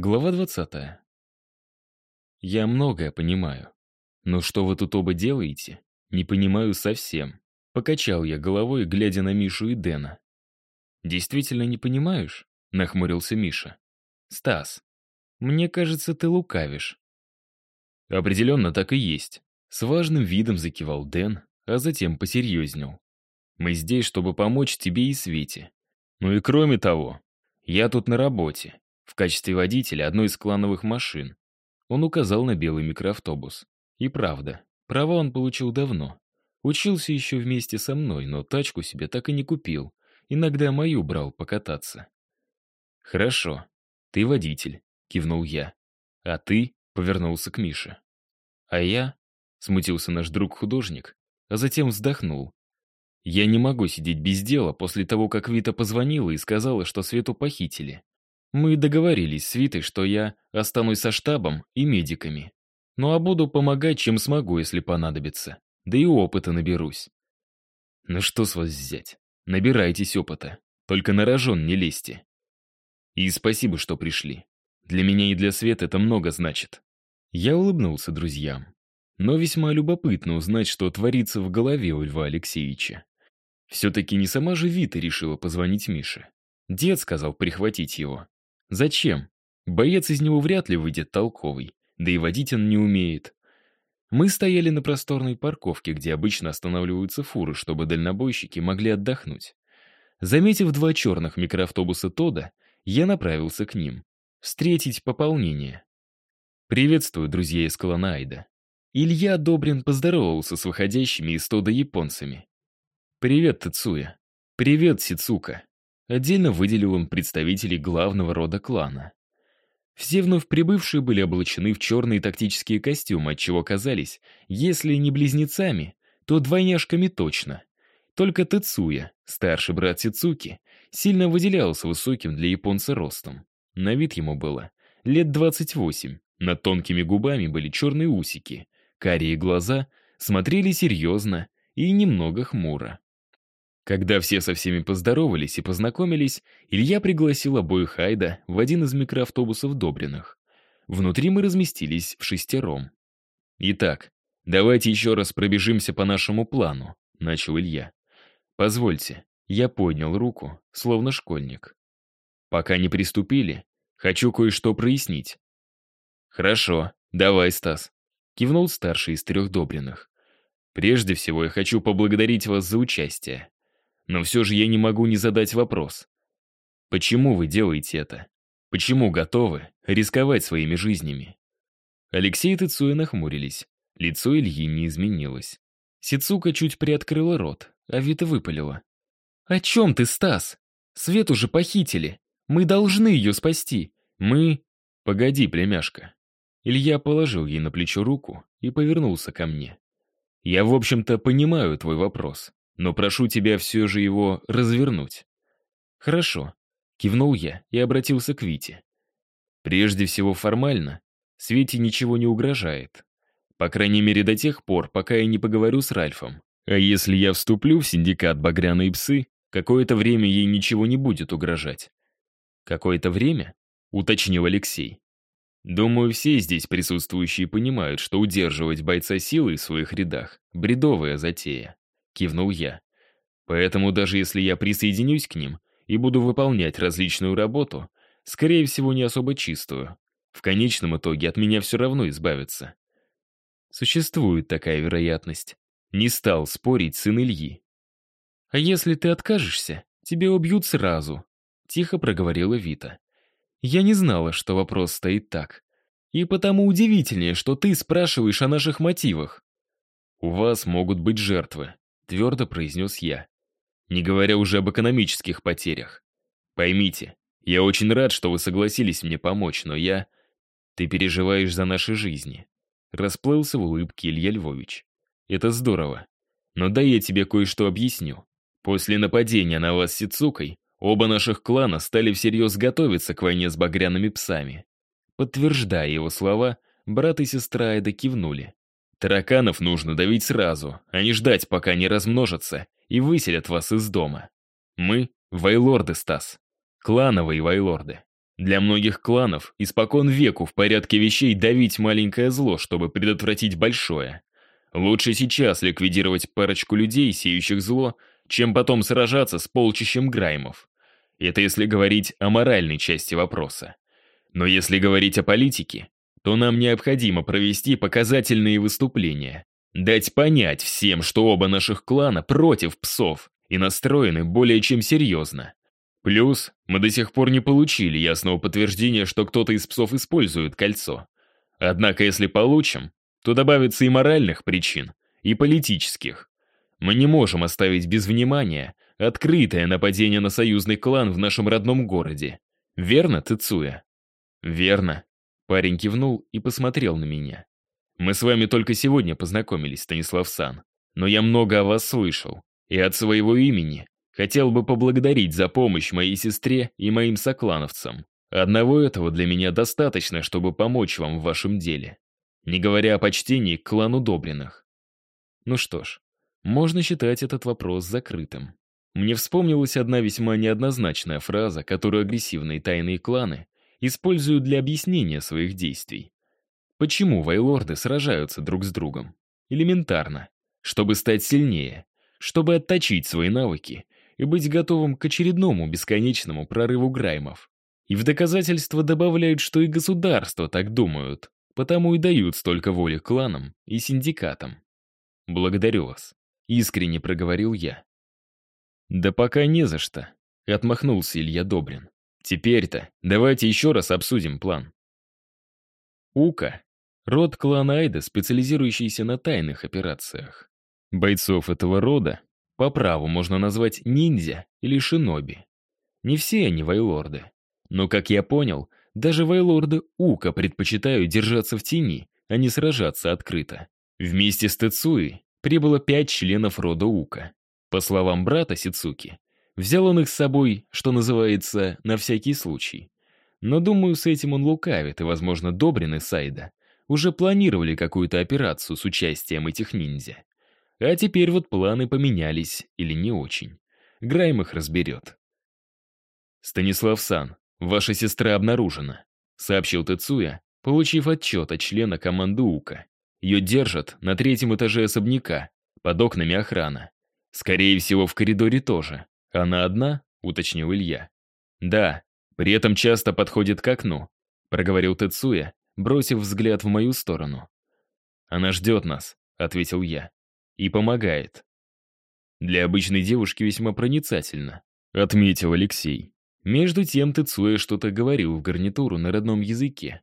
Глава 20. Я многое понимаю. Но что вы тут оба делаете? Не понимаю совсем. Покачал я головой, глядя на Мишу и Дэна. Действительно не понимаешь? Нахмурился Миша. Стас, мне кажется, ты лукавишь. Определенно так и есть. С важным видом закивал Дэн, а затем посерьезнел. Мы здесь, чтобы помочь тебе и Свете. Ну и кроме того, я тут на работе в качестве водителя одной из клановых машин. Он указал на белый микроавтобус. И правда, права он получил давно. Учился еще вместе со мной, но тачку себе так и не купил. Иногда мою брал покататься. «Хорошо, ты водитель», — кивнул я. «А ты?» — повернулся к Мише. «А я?» — смутился наш друг-художник, а затем вздохнул. «Я не могу сидеть без дела после того, как Вита позвонила и сказала, что Свету похитили. Мы договорились с Витой, что я останусь со штабом и медиками. Ну а буду помогать, чем смогу, если понадобится. Да и опыта наберусь. Ну что с вас взять? Набирайтесь опыта. Только на рожон не лезьте. И спасибо, что пришли. Для меня и для Света это много значит. Я улыбнулся друзьям. Но весьма любопытно узнать, что творится в голове у Льва Алексеевича. Все-таки не сама же Вита решила позвонить Мише. Дед сказал прихватить его. Зачем? Боец из него вряд ли выйдет толковый, да и водить он не умеет. Мы стояли на просторной парковке, где обычно останавливаются фуры, чтобы дальнобойщики могли отдохнуть. Заметив два черных микроавтобуса Тода, я направился к ним. Встретить пополнение. «Приветствую, друзья из клана Айда». Илья Добрин поздоровался с выходящими из Тода японцами. «Привет, Тацуя». «Привет, Сицука». Отдельно выделил он представителей главного рода клана. Все вновь прибывшие были облачены в черные тактические костюмы, отчего казались, если не близнецами, то двойняшками точно. Только Тецуя, старший брат Сицуки, сильно выделялся высоким для японца ростом. На вид ему было лет 28, над тонкими губами были черные усики, карие глаза смотрели серьезно и немного хмуро. Когда все со всеми поздоровались и познакомились, Илья пригласил обоих Хайда в один из микроавтобусов Добриных. Внутри мы разместились в шестером. «Итак, давайте еще раз пробежимся по нашему плану», — начал Илья. «Позвольте». Я поднял руку, словно школьник. «Пока не приступили, хочу кое-что прояснить». «Хорошо, давай, Стас», — кивнул старший из трех Добриных. «Прежде всего я хочу поблагодарить вас за участие. Но все же я не могу не задать вопрос. Почему вы делаете это? Почему готовы рисковать своими жизнями? Алексей и Тацуя нахмурились. Лицо Ильи не изменилось. Сицука чуть приоткрыла рот, а Вита выпалила. «О чем ты, Стас? Свет уже похитили. Мы должны ее спасти. Мы...» «Погоди, племяшка». Илья положил ей на плечо руку и повернулся ко мне. «Я, в общем-то, понимаю твой вопрос но прошу тебя все же его развернуть». «Хорошо», — кивнул я и обратился к Вите. «Прежде всего формально, Свете ничего не угрожает. По крайней мере до тех пор, пока я не поговорю с Ральфом. А если я вступлю в синдикат «Багряные псы», какое-то время ей ничего не будет угрожать». «Какое-то время?» — уточнил Алексей. Думаю, все здесь присутствующие понимают, что удерживать бойца силой в своих рядах — бредовая затея кивнул я. Поэтому даже если я присоединюсь к ним и буду выполнять различную работу, скорее всего, не особо чистую, в конечном итоге от меня все равно избавятся. Существует такая вероятность. Не стал спорить сын Ильи. «А если ты откажешься, тебя убьют сразу», — тихо проговорила Вита. «Я не знала, что вопрос стоит так. И потому удивительнее, что ты спрашиваешь о наших мотивах. У вас могут быть жертвы, твердо произнес я. Не говоря уже об экономических потерях. Поймите, я очень рад, что вы согласились мне помочь, но я... Ты переживаешь за наши жизни. Расплылся в улыбке Илья Львович. Это здорово. Но дай я тебе кое-что объясню. После нападения на вас с Сицукой, оба наших клана стали всерьез готовиться к войне с багряными псами. Подтверждая его слова, брат и сестра Айда кивнули. Тараканов нужно давить сразу, а не ждать, пока они размножатся и выселят вас из дома. Мы — вайлорды, Стас. Клановые вайлорды. Для многих кланов испокон веку в порядке вещей давить маленькое зло, чтобы предотвратить большое. Лучше сейчас ликвидировать парочку людей, сеющих зло, чем потом сражаться с полчищем граймов. Это если говорить о моральной части вопроса. Но если говорить о политике, то нам необходимо провести показательные выступления, дать понять всем, что оба наших клана против псов и настроены более чем серьезно. Плюс мы до сих пор не получили ясного подтверждения, что кто-то из псов использует кольцо. Однако если получим, то добавится и моральных причин, и политических. Мы не можем оставить без внимания открытое нападение на союзный клан в нашем родном городе. Верно, Тыцуя? Верно. Парень кивнул и посмотрел на меня. Мы с вами только сегодня познакомились, Станислав Сан. Но я много о вас слышал. И от своего имени хотел бы поблагодарить за помощь моей сестре и моим соклановцам. Одного этого для меня достаточно, чтобы помочь вам в вашем деле. Не говоря о почтении к клану Добриных. Ну что ж, можно считать этот вопрос закрытым. Мне вспомнилась одна весьма неоднозначная фраза, которую агрессивные тайные кланы используют для объяснения своих действий. Почему вайлорды сражаются друг с другом? Элементарно. Чтобы стать сильнее, чтобы отточить свои навыки и быть готовым к очередному бесконечному прорыву граймов. И в доказательство добавляют, что и государства так думают, потому и дают столько воли кланам и синдикатам. «Благодарю вас», — искренне проговорил я. «Да пока не за что», — отмахнулся Илья Добрин. «Теперь-то давайте еще раз обсудим план». Ука — род клана Айда, специализирующийся на тайных операциях. Бойцов этого рода по праву можно назвать ниндзя или шиноби. Не все они вайлорды. Но, как я понял, даже вайлорды Ука предпочитают держаться в тени, а не сражаться открыто. Вместе с Тецуи прибыло пять членов рода Ука. По словам брата Сицуки, взял он их с собой, что называется, на всякий случай. Но, думаю, с этим он лукавит, и, возможно, Добрин и Сайда уже планировали какую-то операцию с участием этих ниндзя. А теперь вот планы поменялись или не очень. Грайм их разберет. «Станислав Сан, ваша сестра обнаружена», — сообщил Тецуя, получив отчет от члена команды УКа. Ее держат на третьем этаже особняка, под окнами охрана. Скорее всего, в коридоре тоже. Она одна, уточнил Илья. Да, при этом часто подходит к окну, проговорил Тецуя, бросив взгляд в мою сторону. Она ждет нас, ответил я. И помогает. Для обычной девушки весьма проницательно, отметил Алексей. Между тем Тецуя что-то говорил в гарнитуру на родном языке.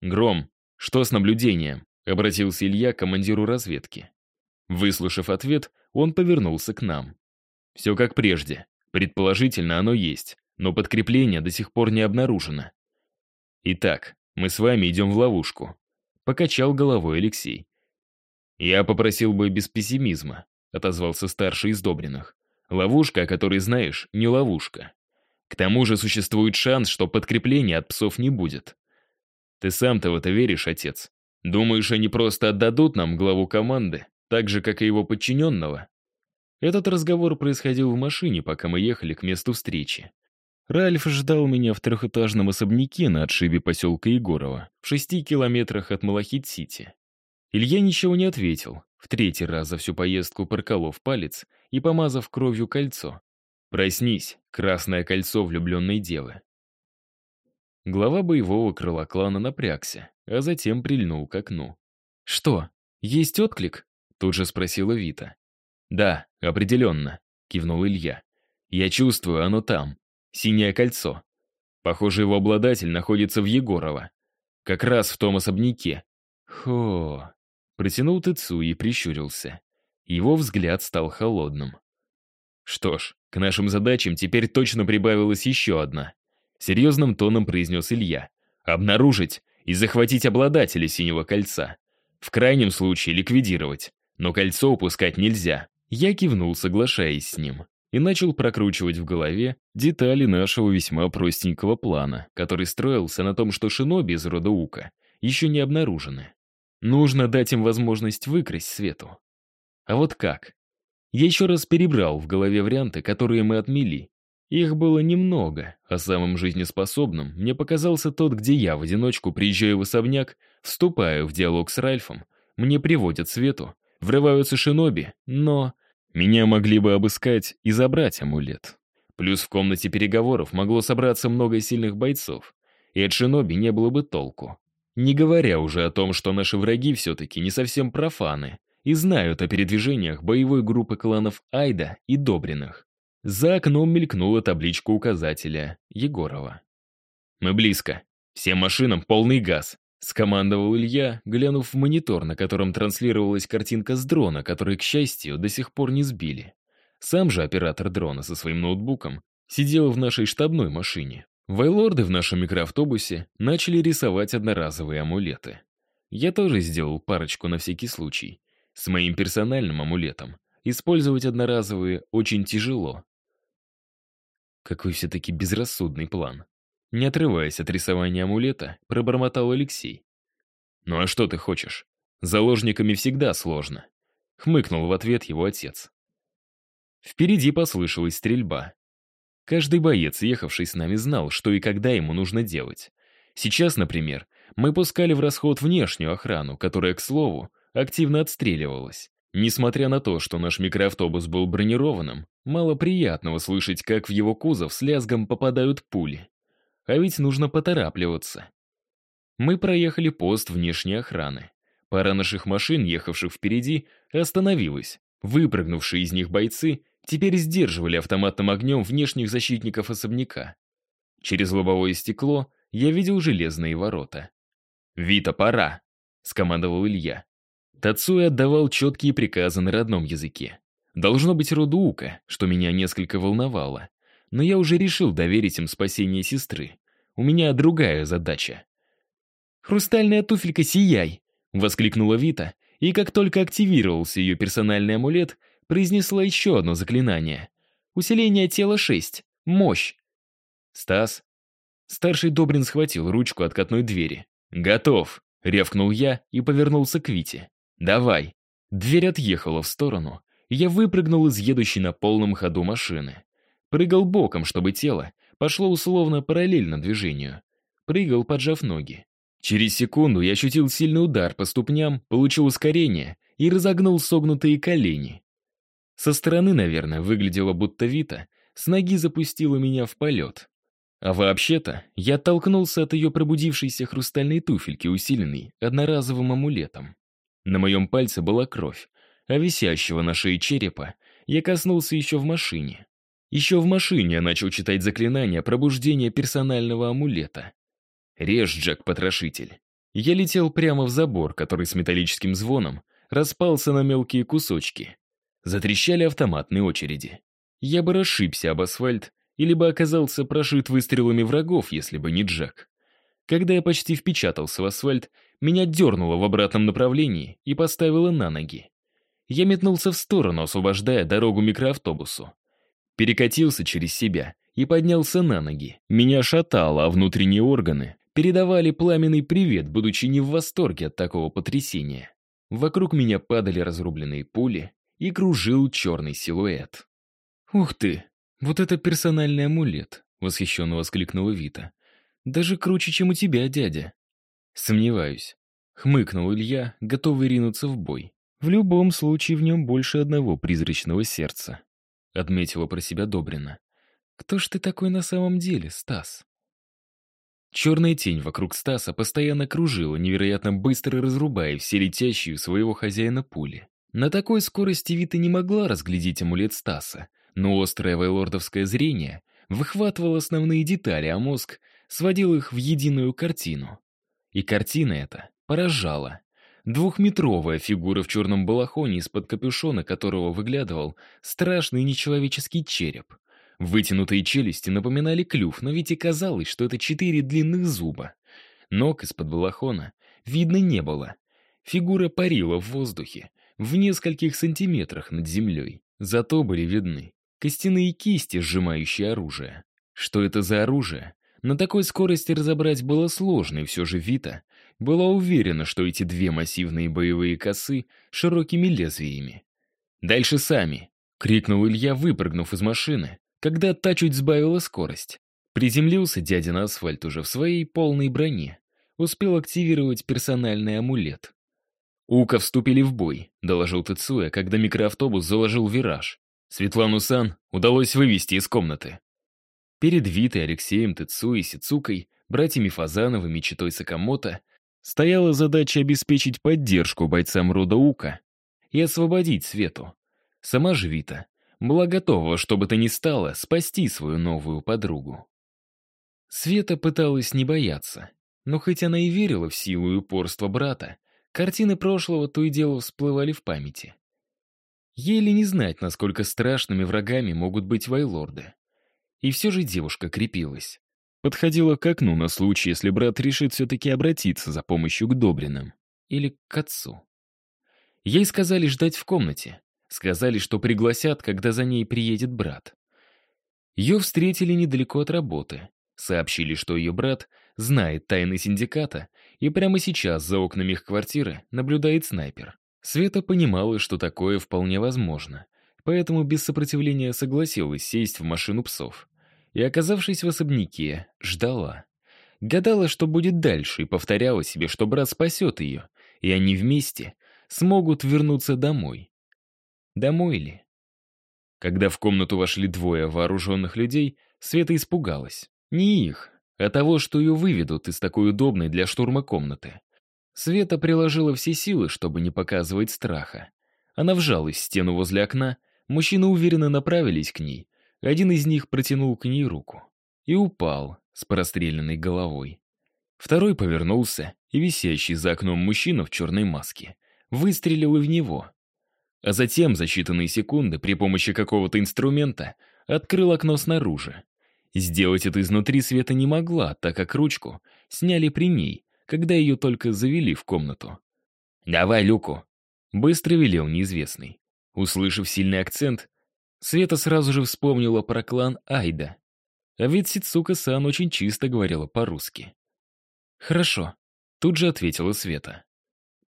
«Гром, что с наблюдением?» — обратился Илья к командиру разведки. Выслушав ответ, он повернулся к нам. Все как прежде. Предположительно, оно есть, но подкрепление до сих пор не обнаружено. Итак, мы с вами идем в ловушку. Покачал головой Алексей. Я попросил бы без пессимизма, отозвался старший из Добриных. Ловушка, о которой знаешь, не ловушка. К тому же существует шанс, что подкрепления от псов не будет. Ты сам-то в это веришь, отец? Думаешь, они просто отдадут нам главу команды, так же, как и его подчиненного. Этот разговор происходил в машине, пока мы ехали к месту встречи. Ральф ждал меня в трехэтажном особняке на отшибе поселка Егорова, в шести километрах от Малахит-Сити. Илья ничего не ответил, в третий раз за всю поездку проколов палец и помазав кровью кольцо. «Проснись, красное кольцо влюбленной девы». Глава боевого крыла клана напрягся, а затем прильнул к окну. «Что, есть отклик?» Тут же спросила Вита. «Да, определенно», — кивнул Илья. «Я чувствую, оно там. Синее кольцо. Похоже, его обладатель находится в Егорово. Как раз в том особняке». «Хо...» — протянул Тыцу и прищурился. Его взгляд стал холодным. «Что ж, к нашим задачам теперь точно прибавилась еще одна», — серьезным тоном произнес Илья. «Обнаружить и захватить обладателя синего кольца. В крайнем случае ликвидировать но кольцо упускать нельзя. Я кивнул, соглашаясь с ним, и начал прокручивать в голове детали нашего весьма простенького плана, который строился на том, что шиноби из рода Ука еще не обнаружены. Нужно дать им возможность выкрасть свету. А вот как? Я еще раз перебрал в голове варианты, которые мы отмели. Их было немного, а самым жизнеспособным мне показался тот, где я в одиночку приезжаю в особняк, вступаю в диалог с Ральфом, мне приводят свету, врываются шиноби, но меня могли бы обыскать и забрать амулет. Плюс в комнате переговоров могло собраться много сильных бойцов, и от шиноби не было бы толку. Не говоря уже о том, что наши враги все-таки не совсем профаны и знают о передвижениях боевой группы кланов Айда и Добриных. За окном мелькнула табличка указателя Егорова. «Мы близко. Всем машинам полный газ», — скомандовал Илья, глянув в монитор, на котором транслировалась картинка с дрона, который, к счастью, до сих пор не сбили. Сам же оператор дрона со своим ноутбуком сидел в нашей штабной машине. Вайлорды в нашем микроавтобусе начали рисовать одноразовые амулеты. Я тоже сделал парочку на всякий случай. С моим персональным амулетом использовать одноразовые очень тяжело. Какой все-таки безрассудный план. Не отрываясь от рисования амулета, пробормотал Алексей. «Ну а что ты хочешь? Заложниками всегда сложно», — хмыкнул в ответ его отец. Впереди послышалась стрельба. Каждый боец, ехавший с нами, знал, что и когда ему нужно делать. Сейчас, например, мы пускали в расход внешнюю охрану, которая, к слову, активно отстреливалась. Несмотря на то, что наш микроавтобус был бронированным, мало приятного слышать, как в его кузов с лязгом попадают пули. А ведь нужно поторапливаться. Мы проехали пост внешней охраны. Пара наших машин, ехавших впереди, остановилась. Выпрыгнувшие из них бойцы теперь сдерживали автоматным огнем внешних защитников особняка. Через лобовое стекло я видел железные ворота. «Вита, пора!» — скомандовал Илья. Тацуя отдавал четкие приказы на родном языке. Должно быть Рудуука, что меня несколько волновало. Но я уже решил доверить им спасение сестры. У меня другая задача. «Хрустальная туфелька, сияй!» — воскликнула Вита, и как только активировался ее персональный амулет, произнесла еще одно заклинание. Усиление тела 6. Мощь. Стас. Старший Добрин схватил ручку откатной двери. «Готов!» — рявкнул я и повернулся к Вите. «Давай!» Дверь отъехала в сторону, и я выпрыгнул из едущей на полном ходу машины. Прыгал боком, чтобы тело пошло условно параллельно движению. Прыгал, поджав ноги. Через секунду я ощутил сильный удар по ступням, получил ускорение и разогнул согнутые колени. Со стороны, наверное, выглядело будто Вита с ноги запустила меня в полет. А вообще-то, я оттолкнулся от ее пробудившейся хрустальной туфельки, усиленной одноразовым амулетом. На моем пальце была кровь, а висящего на шее черепа я коснулся еще в машине. Еще в машине я начал читать заклинание пробуждения персонального амулета. «Режь, Джек-потрошитель». Я летел прямо в забор, который с металлическим звоном распался на мелкие кусочки. Затрещали автоматные очереди. Я бы расшибся об асфальт или бы оказался прошит выстрелами врагов, если бы не Джек. Когда я почти впечатался в асфальт, меня дернуло в обратном направлении и поставило на ноги. Я метнулся в сторону, освобождая дорогу микроавтобусу. Перекатился через себя и поднялся на ноги. Меня шатало, а внутренние органы передавали пламенный привет, будучи не в восторге от такого потрясения. Вокруг меня падали разрубленные пули, и кружил черный силуэт. «Ух ты! Вот это персональный амулет!» — восхищенно воскликнула Вита. «Даже круче, чем у тебя, дядя». «Сомневаюсь», — хмыкнул Илья, готовый ринуться в бой. «В любом случае в нем больше одного призрачного сердца», — отметила про себя Добрина. «Кто ж ты такой на самом деле, Стас?» Черная тень вокруг Стаса постоянно кружила, невероятно быстро разрубая все летящие своего хозяина пули. На такой скорости Вита не могла разглядеть амулет Стаса, но острое вайлордовское зрение выхватывало основные детали, а мозг сводил их в единую картину. И картина эта поражала. Двухметровая фигура в черном балахоне, из-под капюшона которого выглядывал страшный нечеловеческий череп. Вытянутые челюсти напоминали клюв, но ведь и казалось, что это четыре длинных зуба. Ног из-под балахона видно не было. Фигура парила в воздухе, в нескольких сантиметрах над землей. Зато были видны костяные кисти, сжимающие оружие. Что это за оружие? На такой скорости разобрать было сложно, и все же Вита была уверена, что эти две массивные боевые косы широкими лезвиями. «Дальше сами!» — крикнул Илья, выпрыгнув из машины, когда та чуть сбавила скорость. Приземлился дядя на асфальт уже в своей полной броне. Успел активировать персональный амулет. «Ука вступили в бой», — доложил Тецуя, когда микроавтобус заложил вираж. Светлану Сан удалось вывести из комнаты. Перед Витой, Алексеем, Тецуей, Сицукой, братьями Фазановыми, Читой Сакамото стояла задача обеспечить поддержку бойцам рода Ука и освободить Свету. Сама же была готова, что бы то ни стало, спасти свою новую подругу. Света пыталась не бояться, но хоть она и верила в силу и упорство брата, Картины прошлого то и дело всплывали в памяти. Еле не знать, насколько страшными врагами могут быть вайлорды. И все же девушка крепилась. Подходила к окну на случай, если брат решит все-таки обратиться за помощью к Добринам. Или к отцу. Ей сказали ждать в комнате. Сказали, что пригласят, когда за ней приедет брат. Ее встретили недалеко от работы. Сообщили, что ее брат знает тайны синдиката, и прямо сейчас за окнами их квартиры наблюдает снайпер. Света понимала, что такое вполне возможно, поэтому без сопротивления согласилась сесть в машину псов. И, оказавшись в особняке, ждала. Гадала, что будет дальше, и повторяла себе, что брат спасет ее, и они вместе смогут вернуться домой. Домой ли? Когда в комнату вошли двое вооруженных людей, Света испугалась. Не их, а того, что ее выведут из такой удобной для штурма комнаты. Света приложила все силы, чтобы не показывать страха. Она вжалась в стену возле окна, мужчины уверенно направились к ней. Один из них протянул к ней руку. И упал с простреленной головой. Второй повернулся, и висящий за окном мужчина в черной маске выстрелил и в него. А затем, за считанные секунды, при помощи какого-то инструмента, открыл окно снаружи. Сделать это изнутри Света не могла, так как ручку сняли при ней, когда ее только завели в комнату. «Давай люку!» — быстро велел неизвестный. Услышав сильный акцент, Света сразу же вспомнила про клан Айда. А ведь Сицука-сан очень чисто говорила по-русски. «Хорошо», — тут же ответила Света.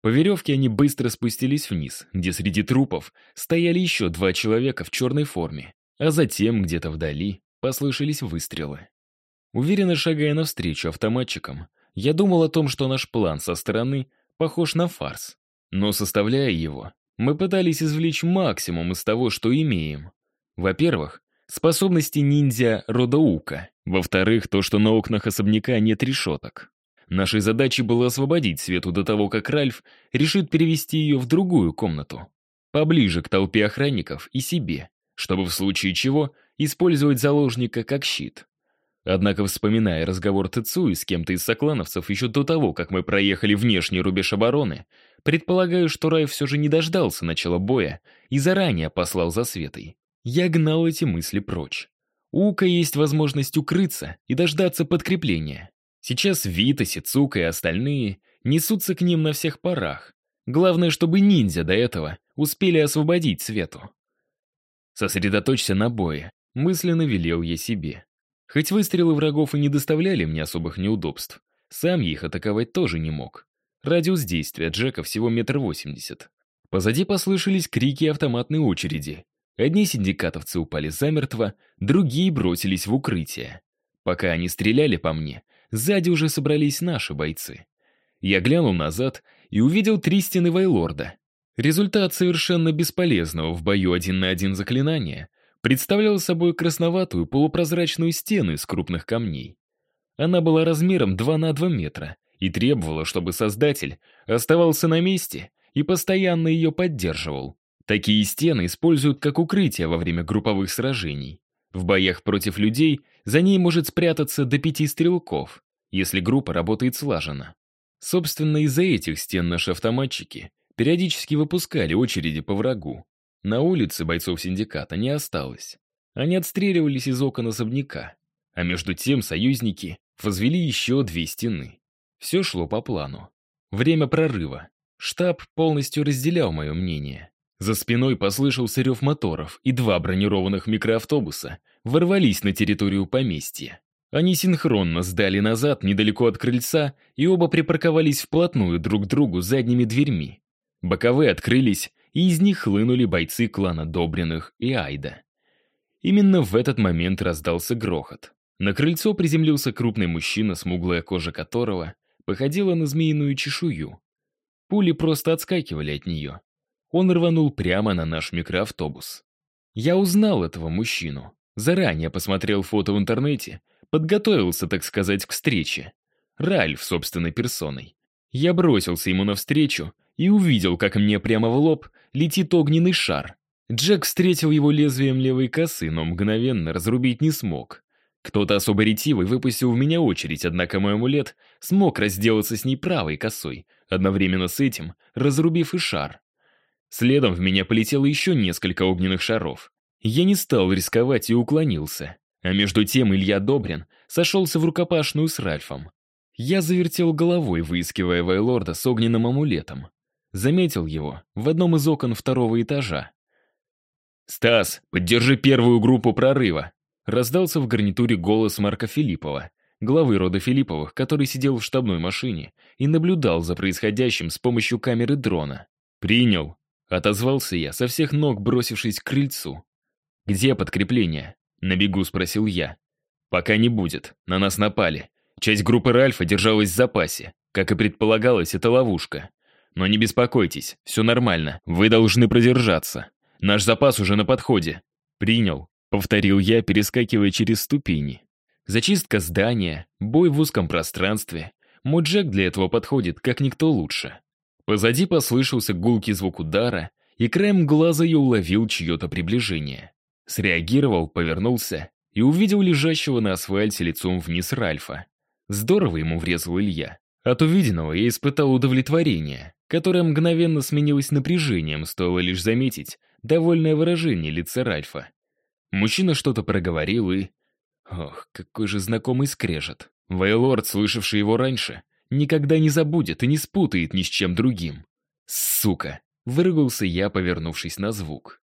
По веревке они быстро спустились вниз, где среди трупов стояли еще два человека в черной форме, а затем, где-то вдали, Послышались выстрелы. Уверенно шагая навстречу автоматчикам, я думал о том, что наш план со стороны похож на фарс. Но составляя его, мы пытались извлечь максимум из того, что имеем. Во-первых, способности ниндзя рода Ука. Во-вторых, то, что на окнах особняка нет решеток. Нашей задачей было освободить Свету до того, как Ральф решит перевести ее в другую комнату. Поближе к толпе охранников и себе, чтобы в случае чего использовать заложника как щит. Однако, вспоминая разговор Тецуи с кем-то из соклановцев еще до того, как мы проехали внешний рубеж обороны, предполагаю, что Рай все же не дождался начала боя и заранее послал за Светой. Я гнал эти мысли прочь. У Ука есть возможность укрыться и дождаться подкрепления. Сейчас Вита, Сицука и остальные несутся к ним на всех парах. Главное, чтобы ниндзя до этого успели освободить Свету. Сосредоточься на бое, Мысленно велел я себе. Хоть выстрелы врагов и не доставляли мне особых неудобств, сам их атаковать тоже не мог. Радиус действия Джека всего метр восемьдесят. Позади послышались крики и автоматные очереди. Одни синдикатовцы упали замертво, другие бросились в укрытие. Пока они стреляли по мне, сзади уже собрались наши бойцы. Я глянул назад и увидел три стены Вайлорда. Результат совершенно бесполезного в бою один на один заклинания представляла собой красноватую полупрозрачную стену из крупных камней. Она была размером 2 на 2 метра и требовала, чтобы создатель оставался на месте и постоянно ее поддерживал. Такие стены используют как укрытие во время групповых сражений. В боях против людей за ней может спрятаться до пяти стрелков, если группа работает слаженно. Собственно, из-за этих стен наши автоматчики периодически выпускали очереди по врагу, на улице бойцов синдиката не осталось. Они отстреливались из окон особняка. А между тем союзники возвели еще две стены. Все шло по плану. Время прорыва. Штаб полностью разделял мое мнение. За спиной послышался рев моторов, и два бронированных микроавтобуса ворвались на территорию поместья. Они синхронно сдали назад недалеко от крыльца и оба припарковались вплотную друг к другу задними дверьми. Боковые открылись, и из них хлынули бойцы клана Добриных и Айда. Именно в этот момент раздался грохот. На крыльцо приземлился крупный мужчина, смуглая кожа которого походила на змеиную чешую. Пули просто отскакивали от нее. Он рванул прямо на наш микроавтобус. Я узнал этого мужчину. Заранее посмотрел фото в интернете, подготовился, так сказать, к встрече. Ральф собственной персоной. Я бросился ему навстречу и увидел, как мне прямо в лоб летит огненный шар. Джек встретил его лезвием левой косы, но мгновенно разрубить не смог. Кто-то особо ретивый выпустил в меня очередь, однако мой амулет смог разделаться с ней правой косой, одновременно с этим разрубив и шар. Следом в меня полетело еще несколько огненных шаров. Я не стал рисковать и уклонился. А между тем Илья Добрин сошелся в рукопашную с Ральфом. Я завертел головой, выискивая Вайлорда с огненным амулетом. Заметил его в одном из окон второго этажа. «Стас, поддержи первую группу прорыва!» Раздался в гарнитуре голос Марка Филиппова, главы рода Филипповых, который сидел в штабной машине и наблюдал за происходящим с помощью камеры дрона. «Принял!» — отозвался я, со всех ног бросившись к крыльцу. «Где подкрепление?» — на бегу спросил я. «Пока не будет, на нас напали. Часть группы Ральфа держалась в запасе. Как и предполагалось, это ловушка. Но не беспокойтесь, все нормально, вы должны продержаться. Наш запас уже на подходе. Принял, повторил я, перескакивая через ступени. Зачистка здания, бой в узком пространстве. Мой Джек для этого подходит, как никто лучше. Позади послышался гулкий звук удара, и краем глаза я уловил чье-то приближение. Среагировал, повернулся и увидел лежащего на асфальте лицом вниз Ральфа. Здорово ему врезал Илья. От увиденного я испытал удовлетворение, которое мгновенно сменилось напряжением, стоило лишь заметить довольное выражение лица Ральфа. Мужчина что-то проговорил и... Ох, какой же знакомый скрежет. Вейлорд, слышавший его раньше, никогда не забудет и не спутает ни с чем другим. «Сука!» — выругался я, повернувшись на звук.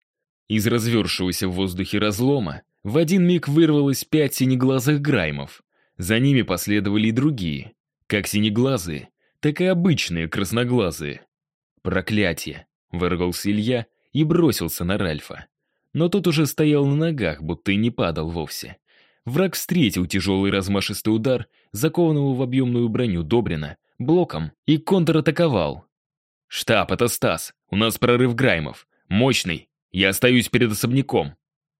Из развершегося в воздухе разлома в один миг вырвалось пять синеглазых граймов. За ними последовали и другие, как синеглазые, так и обычные красноглазые. «Проклятие!» — выругался Илья и бросился на Ральфа. Но тот уже стоял на ногах, будто и не падал вовсе. Враг встретил тяжелый размашистый удар, закованного в объемную броню Добрина, блоком и контратаковал. «Штаб, это Стас. У нас прорыв Граймов. Мощный. Я остаюсь перед особняком».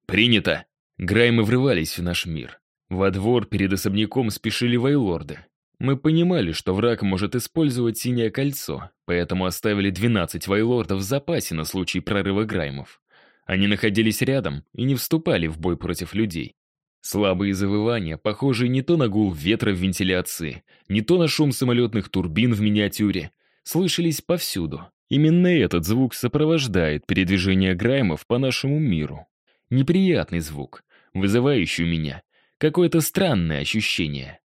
«Принято». Граймы врывались в наш мир. Во двор перед особняком спешили вайлорды. Мы понимали, что враг может использовать синее кольцо, поэтому оставили 12 вайлордов в запасе на случай прорыва граймов. Они находились рядом и не вступали в бой против людей. Слабые завывания, похожие не то на гул ветра в вентиляции, не то на шум самолетных турбин в миниатюре, слышались повсюду. Именно этот звук сопровождает передвижение граймов по нашему миру. Неприятный звук, вызывающий у меня какое-то странное ощущение.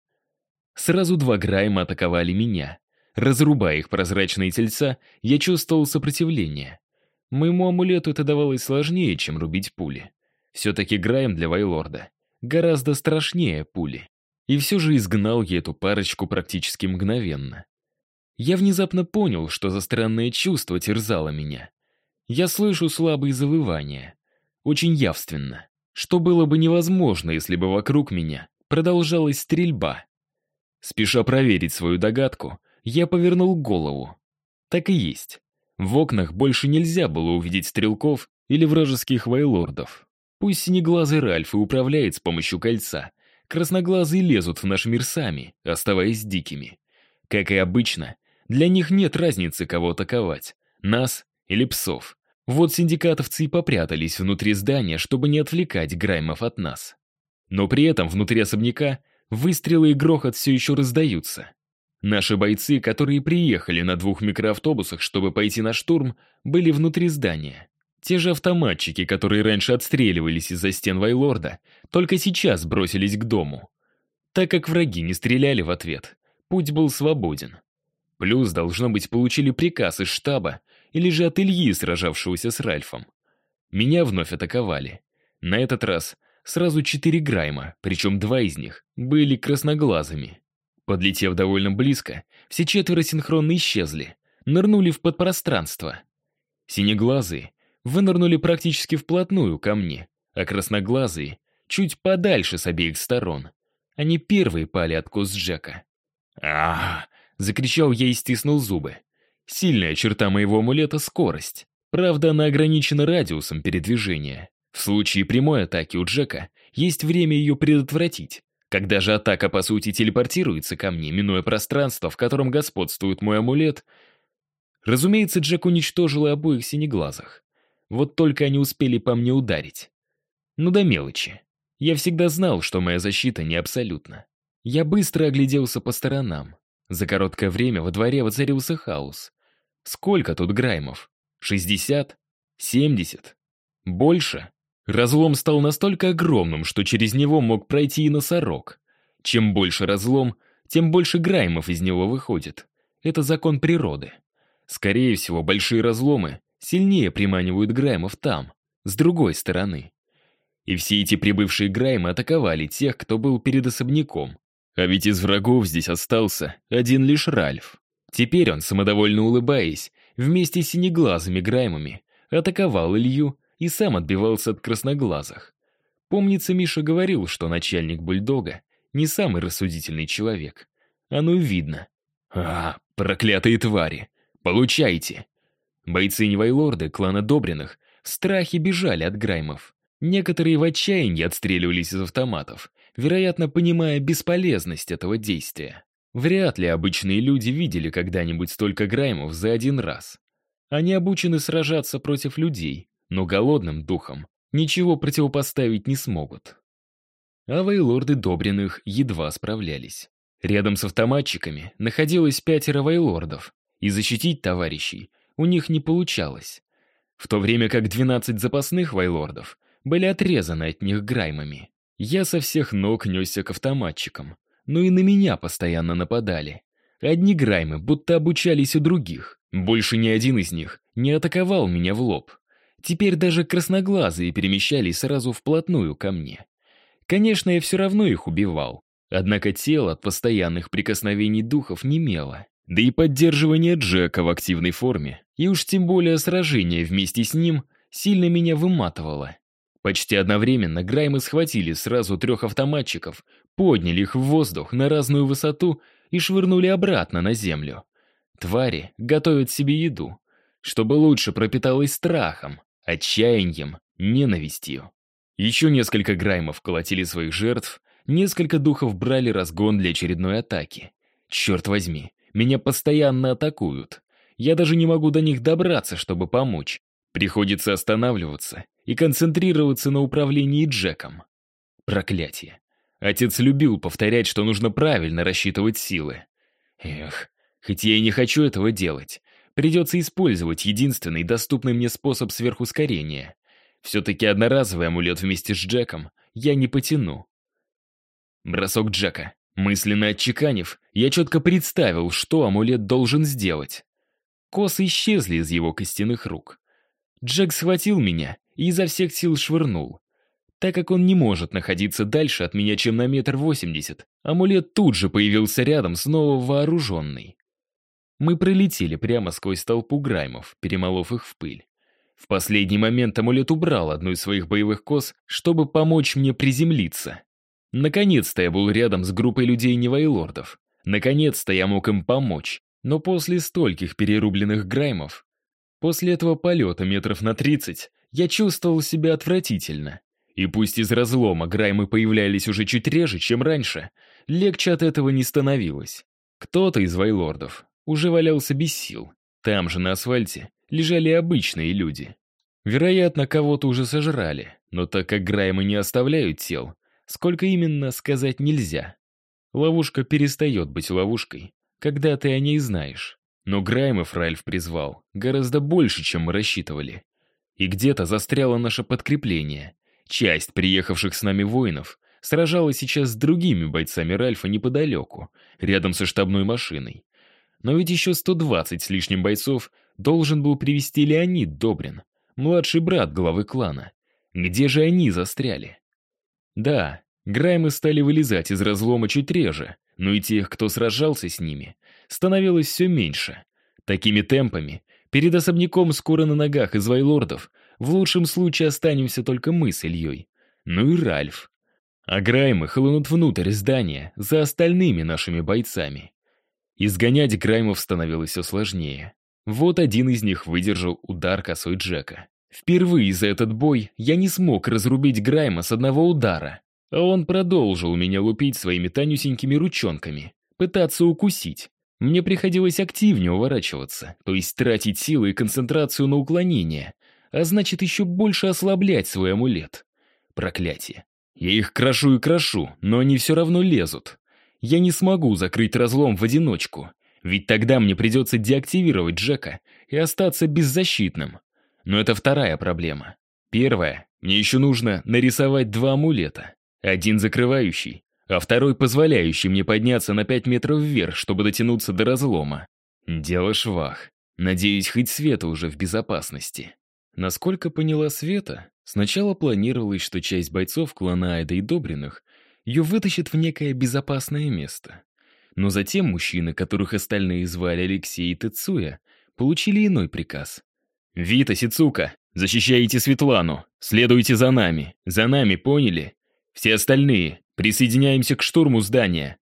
Сразу два Грайма атаковали меня. Разрубая их прозрачные тельца, я чувствовал сопротивление. Моему амулету это давалось сложнее, чем рубить пули. Все-таки Грайм для Вайлорда гораздо страшнее пули. И все же изгнал я эту парочку практически мгновенно. Я внезапно понял, что за странное чувство терзало меня. Я слышу слабые завывания. Очень явственно. Что было бы невозможно, если бы вокруг меня продолжалась стрельба. Спеша проверить свою догадку, я повернул голову. Так и есть. В окнах больше нельзя было увидеть стрелков или вражеских вайлордов. Пусть синеглазый Ральф и управляет с помощью кольца, красноглазые лезут в наш мир сами, оставаясь дикими. Как и обычно, для них нет разницы, кого атаковать, нас или псов. Вот синдикатовцы и попрятались внутри здания, чтобы не отвлекать Граймов от нас. Но при этом внутри особняка Выстрелы и грохот все еще раздаются. Наши бойцы, которые приехали на двух микроавтобусах, чтобы пойти на штурм, были внутри здания. Те же автоматчики, которые раньше отстреливались из-за стен Вайлорда, только сейчас бросились к дому. Так как враги не стреляли в ответ, путь был свободен. Плюс, должно быть, получили приказ из штаба или же от Ильи, сражавшегося с Ральфом. Меня вновь атаковали. На этот раз сразу четыре Грайма, причем два из них были красноглазыми. Подлетев довольно близко, все четверо синхронно исчезли, нырнули в подпространство. Синеглазые вынырнули практически вплотную ко мне, а красноглазые чуть подальше с обеих сторон. Они первые пали от коз Джека. а, закричал я и стиснул зубы. Сильная черта моего амулета — скорость. Правда, она ограничена радиусом передвижения. В случае прямой атаки у Джека есть время ее предотвратить. Когда же атака, по сути, телепортируется ко мне, минуя пространство, в котором господствует мой амулет, разумеется, Джек уничтожил и обоих синеглазых. Вот только они успели по мне ударить. Ну да мелочи. Я всегда знал, что моя защита не абсолютна. Я быстро огляделся по сторонам. За короткое время во дворе воцарился хаос. Сколько тут граймов? Шестьдесят? Семьдесят? Больше? Разлом стал настолько огромным, что через него мог пройти и носорог. Чем больше разлом, тем больше граймов из него выходит. Это закон природы. Скорее всего, большие разломы сильнее приманивают граймов там, с другой стороны. И все эти прибывшие граймы атаковали тех, кто был перед особняком. А ведь из врагов здесь остался один лишь Ральф. Теперь он, самодовольно улыбаясь, вместе с синеглазыми граймами, атаковал Илью и сам отбивался от красноглазых. Помнится, Миша говорил, что начальник бульдога не самый рассудительный человек. Оно видно. А, проклятые твари! Получайте! Бойцы Невайлорды, клана Добриных, в страхе бежали от граймов. Некоторые в отчаянии отстреливались из автоматов, вероятно, понимая бесполезность этого действия. Вряд ли обычные люди видели когда-нибудь столько граймов за один раз. Они обучены сражаться против людей, но голодным духом ничего противопоставить не смогут. А вейлорды Добриных едва справлялись. Рядом с автоматчиками находилось пятеро вейлордов, и защитить товарищей у них не получалось. В то время как 12 запасных вейлордов были отрезаны от них граймами. Я со всех ног несся к автоматчикам, но и на меня постоянно нападали. Одни граймы будто обучались у других. Больше ни один из них не атаковал меня в лоб. Теперь даже красноглазые перемещались сразу вплотную ко мне. Конечно, я все равно их убивал. Однако тело от постоянных прикосновений духов не немело. Да и поддерживание Джека в активной форме, и уж тем более сражение вместе с ним, сильно меня выматывало. Почти одновременно Граймы схватили сразу трех автоматчиков, подняли их в воздух на разную высоту и швырнули обратно на землю. Твари готовят себе еду, чтобы лучше пропиталась страхом, отчаянием, ненавистью. Еще несколько граймов колотили своих жертв, несколько духов брали разгон для очередной атаки. Черт возьми, меня постоянно атакуют. Я даже не могу до них добраться, чтобы помочь. Приходится останавливаться и концентрироваться на управлении Джеком. Проклятие. Отец любил повторять, что нужно правильно рассчитывать силы. Эх, хоть я и не хочу этого делать, Придется использовать единственный доступный мне способ сверхускорения. Все-таки одноразовый амулет вместе с Джеком я не потяну. Бросок Джека. Мысленно отчеканив, я четко представил, что амулет должен сделать. Косы исчезли из его костяных рук. Джек схватил меня и изо всех сил швырнул. Так как он не может находиться дальше от меня, чем на метр восемьдесят, амулет тут же появился рядом, снова вооруженный. Мы пролетели прямо сквозь толпу граймов, перемолов их в пыль. В последний момент амулет убрал одну из своих боевых кос, чтобы помочь мне приземлиться. Наконец-то я был рядом с группой людей-невайлордов. Наконец-то я мог им помочь. Но после стольких перерубленных граймов, после этого полета метров на 30, я чувствовал себя отвратительно. И пусть из разлома граймы появлялись уже чуть реже, чем раньше, легче от этого не становилось. Кто-то из вайлордов уже валялся без сил. Там же, на асфальте, лежали обычные люди. Вероятно, кого-то уже сожрали, но так как Граймы не оставляют тел, сколько именно, сказать нельзя. Ловушка перестает быть ловушкой, когда ты о ней знаешь. Но Граймов Ральф призвал гораздо больше, чем мы рассчитывали. И где-то застряло наше подкрепление. Часть приехавших с нами воинов сражалась сейчас с другими бойцами Ральфа неподалеку, рядом со штабной машиной. Но ведь еще 120 с лишним бойцов должен был привести Леонид Добрин, младший брат главы клана. Где же они застряли? Да, Граймы стали вылезать из разлома чуть реже, но и тех, кто сражался с ними, становилось все меньше. Такими темпами, перед особняком скоро на ногах из вайлордов, в лучшем случае останемся только мы с Ильей. Ну и Ральф. А Граймы хлынут внутрь здания за остальными нашими бойцами. Изгонять Граймов становилось все сложнее. Вот один из них выдержал удар косой Джека. Впервые за этот бой я не смог разрубить Грайма с одного удара, а он продолжил меня лупить своими тонюсенькими ручонками, пытаться укусить. Мне приходилось активнее уворачиваться, то есть тратить силы и концентрацию на уклонение, а значит еще больше ослаблять свой амулет. Проклятие. Я их крошу и крошу, но они все равно лезут. Я не смогу закрыть разлом в одиночку, ведь тогда мне придется деактивировать Джека и остаться беззащитным. Но это вторая проблема. Первая, мне еще нужно нарисовать два амулета. Один закрывающий, а второй позволяющий мне подняться на 5 метров вверх, чтобы дотянуться до разлома. Дело швах. Надеюсь, хоть Света уже в безопасности. Насколько поняла Света, сначала планировалось, что часть бойцов клана Айда и Добриных ее вытащит в некое безопасное место. Но затем мужчины, которых остальные звали Алексей и Тецуя, получили иной приказ. «Вита, Сицука, защищайте Светлану, следуйте за нами, за нами, поняли? Все остальные, присоединяемся к штурму здания.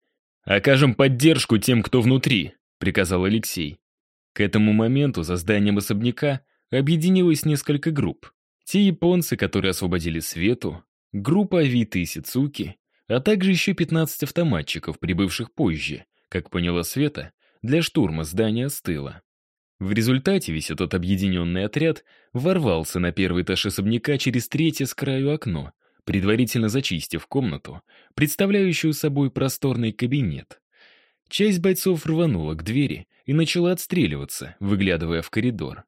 Окажем поддержку тем, кто внутри», — приказал Алексей. К этому моменту за зданием особняка объединилось несколько групп. Те японцы, которые освободили Свету, группа Авиты и Сицуки, а также еще 15 автоматчиков, прибывших позже, как поняла Света, для штурма здания с тыла. В результате весь этот объединенный отряд ворвался на первый этаж особняка через третье с краю окно, предварительно зачистив комнату, представляющую собой просторный кабинет. Часть бойцов рванула к двери и начала отстреливаться, выглядывая в коридор.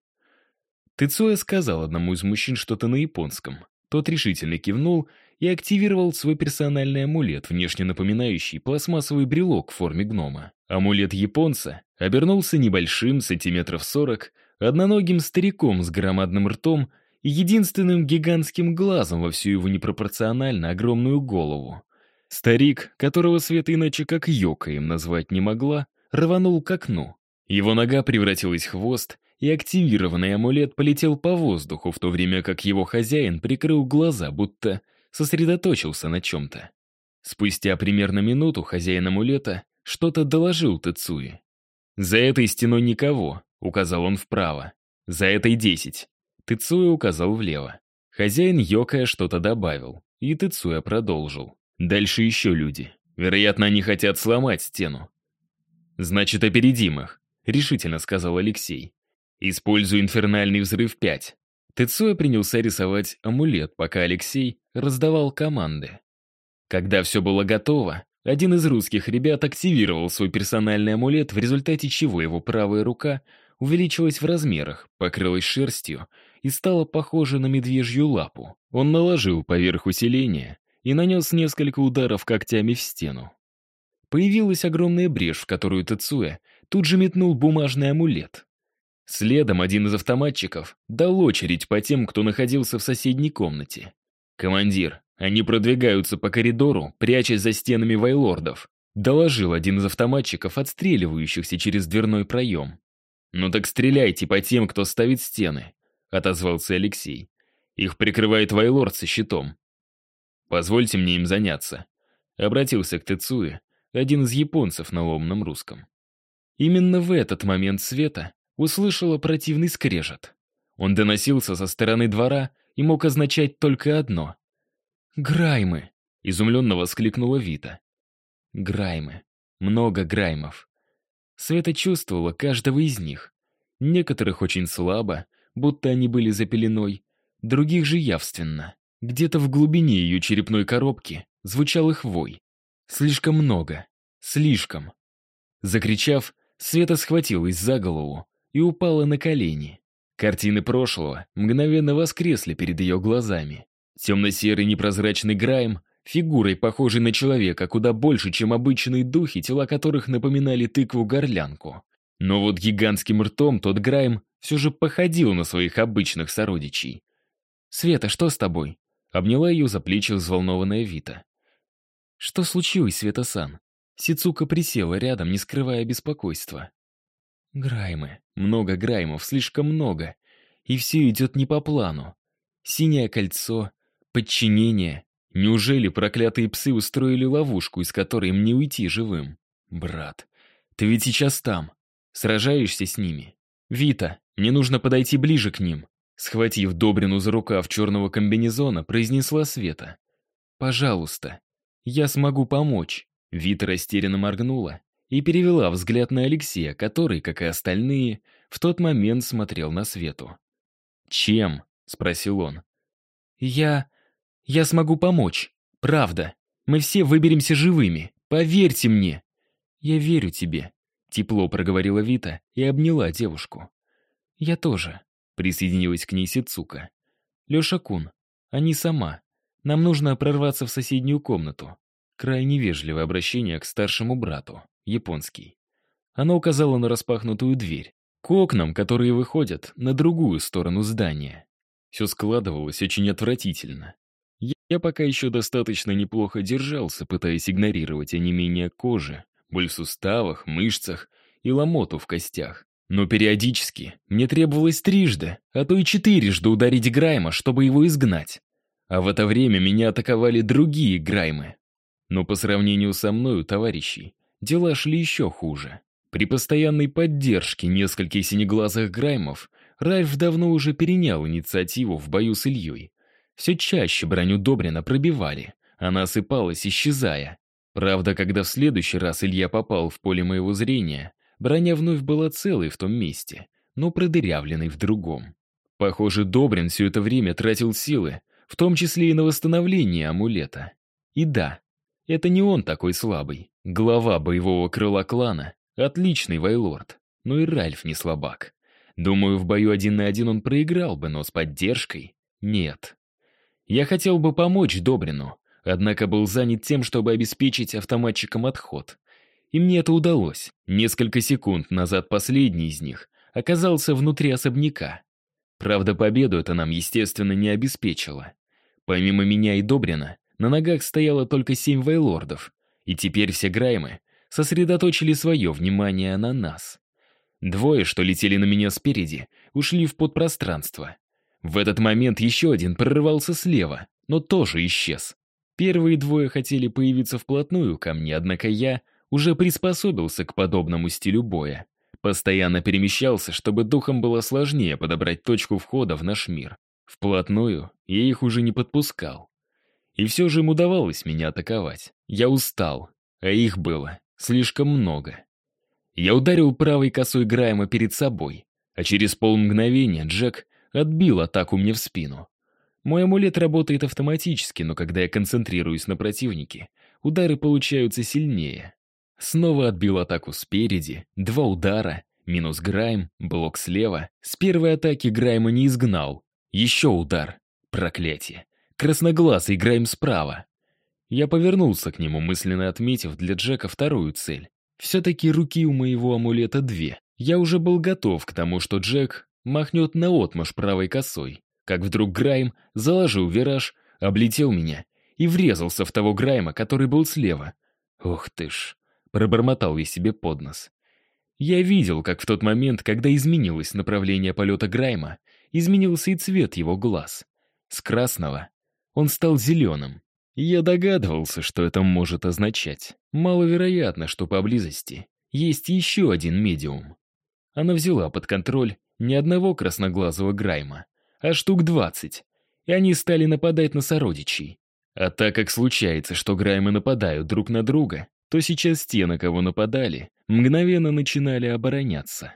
Тыцуя сказал одному из мужчин что-то на японском. Тот решительно кивнул и активировал свой персональный амулет, внешне напоминающий пластмассовый брелок в форме гнома. Амулет японца обернулся небольшим, сантиметров сорок, одноногим стариком с громадным ртом и единственным гигантским глазом во всю его непропорционально огромную голову. Старик, которого Света иначе как Йокаем назвать не могла, рванул к окну. Его нога превратилась в хвост, и активированный амулет полетел по воздуху, в то время как его хозяин прикрыл глаза, будто сосредоточился на чем-то. Спустя примерно минуту хозяин амулета что-то доложил Тецуи. «За этой стеной никого», — указал он вправо. «За этой десять». Тецуя указал влево. Хозяин Йокая что-то добавил, и Тецуя продолжил. «Дальше еще люди. Вероятно, они хотят сломать стену». «Значит, опередим их», — решительно сказал Алексей. «Используй инфернальный взрыв 5. Тецуя принялся рисовать амулет, пока Алексей раздавал команды. Когда все было готово, один из русских ребят активировал свой персональный амулет, в результате чего его правая рука увеличилась в размерах, покрылась шерстью и стала похожа на медвежью лапу. Он наложил поверх усиления и нанес несколько ударов когтями в стену. Появилась огромная брешь, в которую Тецуя тут же метнул бумажный амулет. Следом один из автоматчиков дал очередь по тем, кто находился в соседней комнате. «Командир, они продвигаются по коридору, прячась за стенами вайлордов», доложил один из автоматчиков, отстреливающихся через дверной проем. «Ну так стреляйте по тем, кто ставит стены», отозвался Алексей. «Их прикрывает вайлорд со щитом». «Позвольте мне им заняться», обратился к Тецуе, один из японцев на ломном русском. Именно в этот момент света услышала противный скрежет. Он доносился со стороны двора и мог означать только одно. «Граймы!» — изумленно воскликнула Вита. «Граймы. Много граймов». Света чувствовала каждого из них. Некоторых очень слабо, будто они были за пеленой, других же явственно. Где-то в глубине ее черепной коробки звучал их вой. Слишком много. Слишком. Закричав, Света схватилась за голову и упала на колени. Картины прошлого мгновенно воскресли перед ее глазами. Темно-серый непрозрачный Грайм, фигурой, похожей на человека, куда больше, чем обычные духи, тела которых напоминали тыкву-горлянку. Но вот гигантским ртом тот Грайм все же походил на своих обычных сородичей. «Света, что с тобой?» Обняла ее за плечи взволнованная Вита. «Что случилось, Света-сан?» Сицука присела рядом, не скрывая беспокойства. Граймы. Много граймов, слишком много. И все идет не по плану. Синее кольцо, подчинение, Неужели проклятые псы устроили ловушку, из которой мне уйти живым? Брат, ты ведь сейчас там. Сражаешься с ними. Вита, мне нужно подойти ближе к ним. Схватив Добрину за рукав черного комбинезона, произнесла Света. «Пожалуйста, я смогу помочь». Вита растерянно моргнула и перевела взгляд на Алексея, который, как и остальные, в тот момент смотрел на Свету. «Чем?» — спросил он. «Я... я смогу помочь. Правда. Мы все выберемся живыми. Поверьте мне». «Я верю тебе», — тепло проговорила Вита и обняла девушку. «Я тоже», — присоединилась к ней Сицука. «Леша Кун, а не сама. Нам нужно прорваться в соседнюю комнату». Крайне вежливое обращение к старшему брату, японский. Она указала на распахнутую дверь, к окнам, которые выходят на другую сторону здания. Все складывалось очень отвратительно. Я пока еще достаточно неплохо держался, пытаясь игнорировать онемение кожи, боль в суставах, мышцах и ломоту в костях. Но периодически мне требовалось трижды, а то и четырежды ударить Грайма, чтобы его изгнать. А в это время меня атаковали другие Граймы. Но по сравнению со мною, товарищей, дела шли еще хуже. При постоянной поддержке нескольких синеглазых Граймов Ральф давно уже перенял инициативу в бою с Ильей. Все чаще броню Добрина пробивали, она осыпалась, исчезая. Правда, когда в следующий раз Илья попал в поле моего зрения, броня вновь была целой в том месте, но продырявленной в другом. Похоже, Добрин все это время тратил силы, в том числе и на восстановление амулета. И да, это не он такой слабый. Глава боевого крыла клана — отличный вайлорд, но и Ральф не слабак. Думаю, в бою один на один он проиграл бы, но с поддержкой — нет. Я хотел бы помочь Добрину, однако был занят тем, чтобы обеспечить автоматчикам отход. И мне это удалось. Несколько секунд назад последний из них оказался внутри особняка. Правда, победу это нам, естественно, не обеспечило. Помимо меня и Добрина, на ногах стояло только семь вайлордов, и теперь все Граймы сосредоточили свое внимание на нас. Двое, что летели на меня спереди, ушли в подпространство. В этот момент еще один прорывался слева, но тоже исчез. Первые двое хотели появиться вплотную ко мне, однако я уже приспособился к подобному стилю боя. Постоянно перемещался, чтобы духом было сложнее подобрать точку входа в наш мир. Вплотную я их уже не подпускал. И все же им удавалось меня атаковать. Я устал, а их было слишком много. Я ударил правой косой Грайма перед собой, а через полмгновения Джек отбил атаку мне в спину. Мой амулет работает автоматически, но когда я концентрируюсь на противнике, удары получаются сильнее. Снова отбил атаку спереди, два удара, минус Грайм, блок слева. С первой атаки Грайма не изгнал. Еще удар. Проклятие. Красноглазый Грайм справа. Я повернулся к нему, мысленно отметив для Джека вторую цель. Все-таки руки у моего амулета две. Я уже был готов к тому, что Джек махнет наотмашь правой косой как вдруг Грайм заложил вираж, облетел меня и врезался в того Грайма, который был слева. «Ох ты ж!» — пробормотал я себе под нос. Я видел, как в тот момент, когда изменилось направление полета Грайма, изменился и цвет его глаз. С красного он стал зеленым. я догадывался, что это может означать. Маловероятно, что поблизости есть еще один медиум. Она взяла под контроль ни одного красноглазого Грайма, а штук двадцать. И они стали нападать на сородичей. А так как случается, что Граймы нападают друг на друга, то сейчас те, на кого нападали, мгновенно начинали обороняться.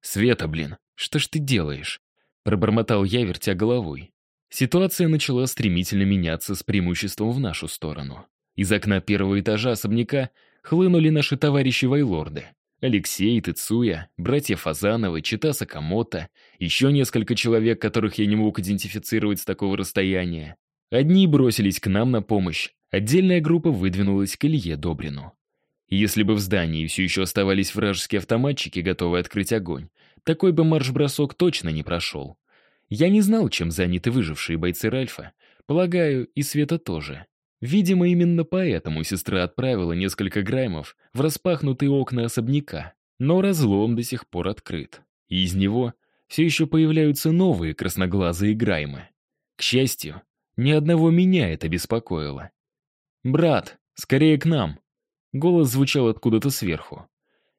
«Света, блин, что ж ты делаешь?» Пробормотал я, вертя головой. Ситуация начала стремительно меняться с преимуществом в нашу сторону. Из окна первого этажа особняка хлынули наши товарищи-вайлорды. Алексей, Тыцуя, братья Фазановы, Чита Сакамото, еще несколько человек, которых я не мог идентифицировать с такого расстояния. Одни бросились к нам на помощь, отдельная группа выдвинулась к Илье Добрину. Если бы в здании все еще оставались вражеские автоматчики, готовые открыть огонь, такой бы марш-бросок точно не прошел. Я не знал, чем заняты выжившие бойцы Ральфа. Полагаю, и Света тоже. Видимо, именно поэтому сестра отправила несколько граймов в распахнутые окна особняка. Но разлом до сих пор открыт. И из него все еще появляются новые красноглазые граймы. К счастью, Ни одного меня это беспокоило. «Брат, скорее к нам!» Голос звучал откуда-то сверху.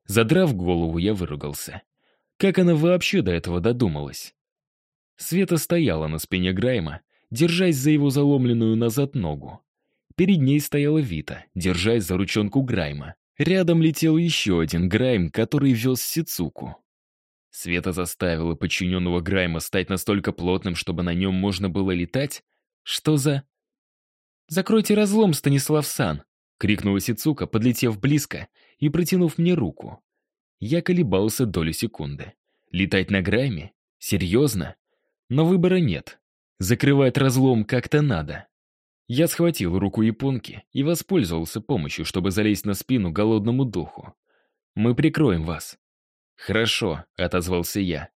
Задрав голову, я выругался. Как она вообще до этого додумалась? Света стояла на спине Грайма, держась за его заломленную назад ногу. Перед ней стояла Вита, держась за ручонку Грайма. Рядом летел еще один Грайм, который вез Сицуку. Света заставила подчиненного Грайма стать настолько плотным, чтобы на нем можно было летать? Что за... «Закройте разлом, Станислав-сан!» — крикнула Сицука, подлетев близко и протянув мне руку. Я колебался долю секунды. Летать на Грайме? Серьезно? Но выбора нет. Закрывать разлом как-то надо. Я схватил руку японки и воспользовался помощью, чтобы залезть на спину голодному духу. «Мы прикроем вас». «Хорошо», — отозвался я.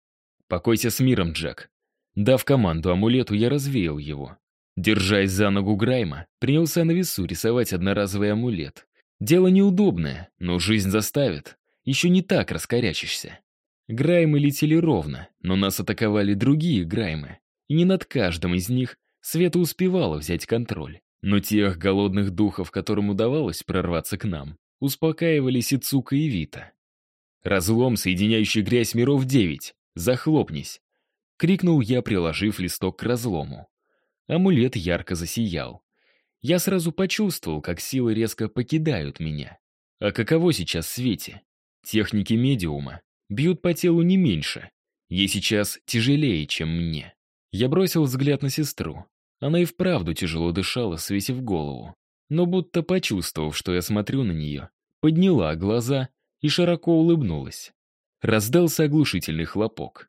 «Покойся с миром, Джек». Дав команду амулету, я развеял его. Держась за ногу Грайма, принялся на весу рисовать одноразовый амулет. Дело неудобное, но жизнь заставит. Еще не так раскорячишься. Граймы летели ровно, но нас атаковали другие Граймы. И не над каждым из них Света успевала взять контроль. Но тех голодных духов, которым удавалось прорваться к нам, успокаивали Сицука и Вита. «Разлом, соединяющий грязь миров девять! Захлопнись!» — крикнул я, приложив листок к разлому. Амулет ярко засиял. Я сразу почувствовал, как силы резко покидают меня. А каково сейчас Свете? Техники медиума бьют по телу не меньше. Ей сейчас тяжелее, чем мне. Я бросил взгляд на сестру. Она и вправду тяжело дышала, свесив голову. Но будто почувствовав, что я смотрю на нее, подняла глаза и широко улыбнулась. Раздался оглушительный хлопок.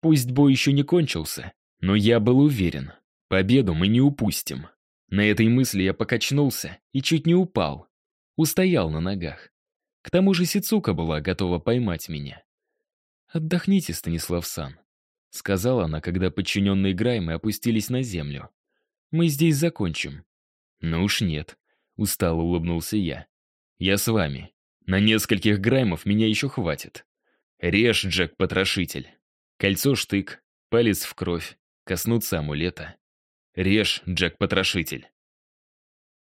Пусть бой еще не кончился, но я был уверен, Победу мы не упустим. На этой мысли я покачнулся и чуть не упал. Устоял на ногах. К тому же Сицука была готова поймать меня. «Отдохните, Станислав-сан», — сказала она, когда подчиненные Граймы опустились на землю. «Мы здесь закончим». «Ну уж нет», — устало улыбнулся я. «Я с вами. На нескольких Граймов меня еще хватит. Режь, Джек-потрошитель. Кольцо-штык, палец в кровь, коснуться амулета. Режь, Джек-потрошитель.